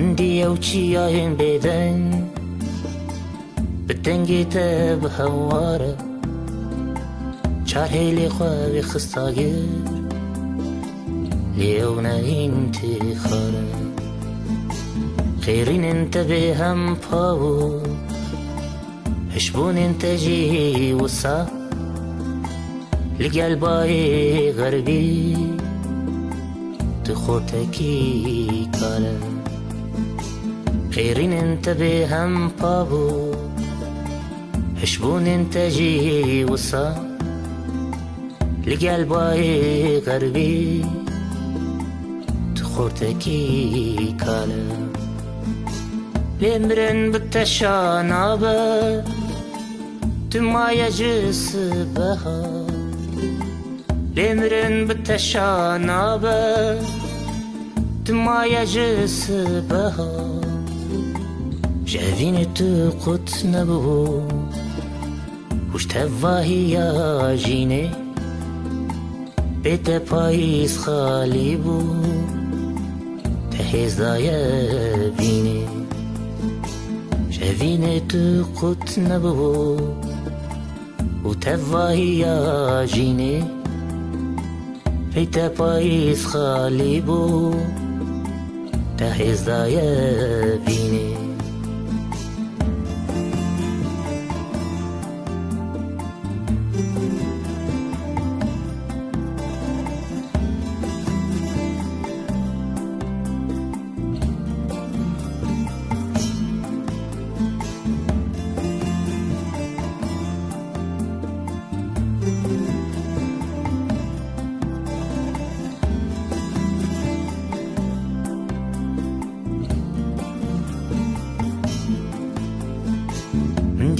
ديوتشيا إن بيدن بدنگی ته به چاره لی خواهی خستاگر لیونه انتخاره خیرین انت به هم پاو هشبون انت جی وسا لگل بای غربی تو خورتکی کاره خيرين انت بهم بابو هشبون انت جي وصا. لقال باي غربي تخورتكي كالا. لمرن بالتشانابة تما يجس بها. لمرن بالتشانابة تما يجس بها. جوینت قط نبو وش تواهی یا جینه بیت پاییز خالی بو تهزدای بینه تو قط نبو و تواهی یا جینه بیت پاییز خالی بو تهزدای بینه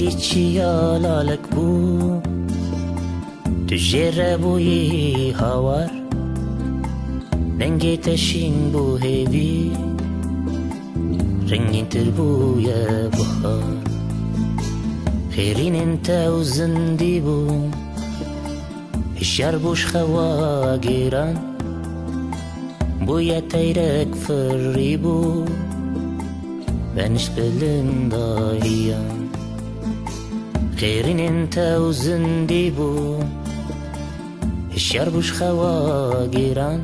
بيني دی چیا لالک بو تو جره بوی هاور رنگی تشین بو هیوی رنگین تر بوی بخار خیرین انت و زندی بو هشار بوش خوا گیران بوی تیرک فری بو بنش بلندایان خيرين انت وزندي بو الشر بوش خوا جيران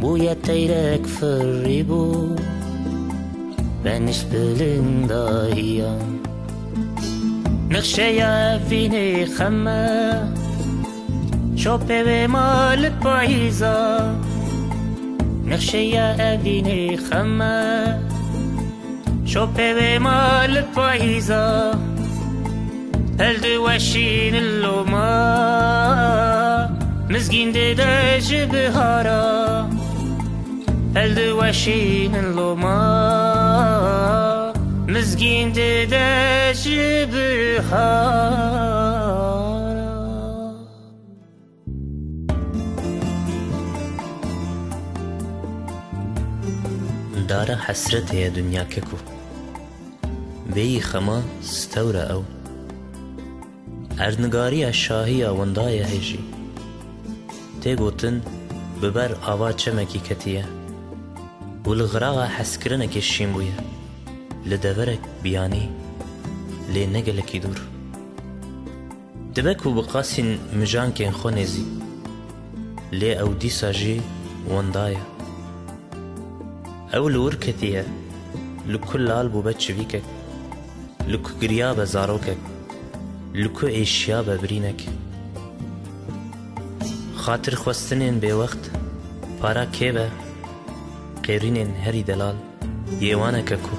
بويا تيرك فري بو بنش بلندايا نخشى يا فيني خما شوبي بمال بايزا نخشى يا فيني خما شوبي بمال بايزا هل دوشين اللوما مزقين دداج بهارا هل دوشين اللوما مزقين دداج بهارا دارە حەسرەت هەیە دنیا کەک و بێی خەما ستەورە ئەو ئەرنگاریە شاهیە وەندایە هێژی. تێگوتن ببەر ئاوا چەمێکی کەتیە. و لە غراغا حەسکردنێکی شیم بووە لە دەڤەرێک بیانی لێ نەگەلێکی دوور. دبەک و بقاسین مژانکێن خۆ نێزی لێ ئەو دیساژی وەندایە. ئەو لە ورکەتیە لە کول لال بوو بە چویکێک لە کوگریا بە زارۆکێک لە کو ئێشیا بە برینێک خاتر خواستنێن بێوەخت پارا کێبە قێرینێن هەری دەلال یێوانەکە کو